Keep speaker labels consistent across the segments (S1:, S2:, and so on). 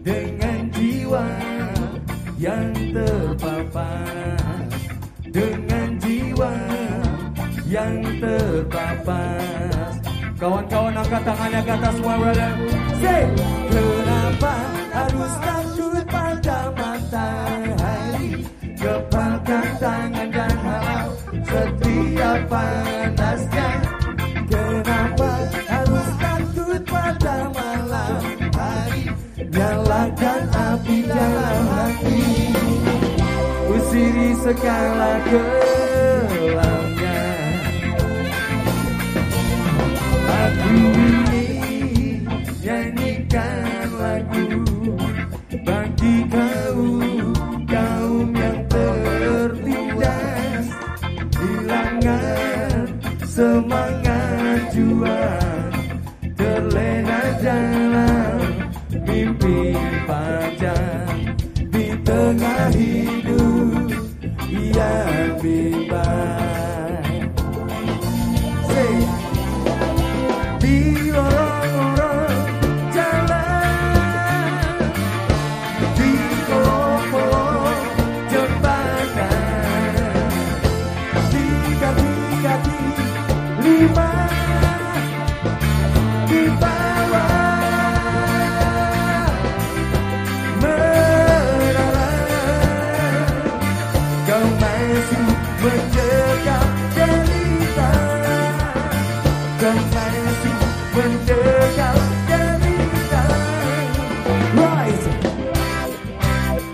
S1: dengan jiwa yang terpapar dengan jiwa yang terpapas
S2: Kawan-kawan angkat tangannya ke atas semua brother.
S1: Say, kenapa harus takut pada matahari? Kepalkan tangan dan halau setiap panasnya. Nyalakan api dalam hati, usiri segala kelamnya. Aku ingin nyanyikan lagu. Bagi kau kaum yang tertindas. Hilangan semangat juang Di kau masih mendekat cerita Rise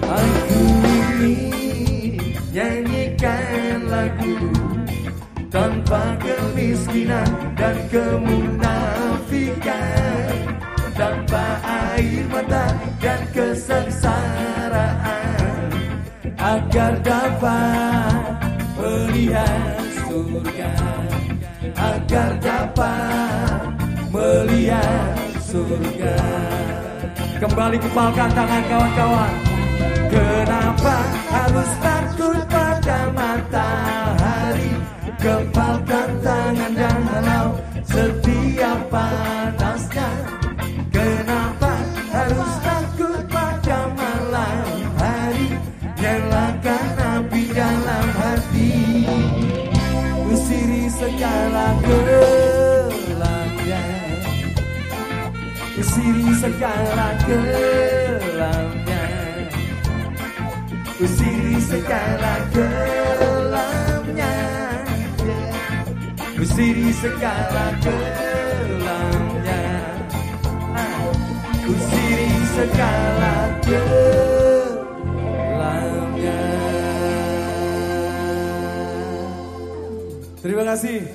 S1: Aku ingin nyanyikan lagu tanpa kemiskinan dan kemunafikan tanpa air mata dan kesengsaraan agar dapat melihat surga agar dapat melihat surga.
S2: Kembali kepalkan tangan kawan-kawan.
S1: Kenapa harus takut pada matahari? Kepalkan tangan dan halau setiap panasnya. Kenapa harus takut pada malam hari? Nyalakan api dalam hati segala gelapnya. Usiri segala gelapnya. Usiri segala gelapnya. Usiri segala gelapnya
S2: así.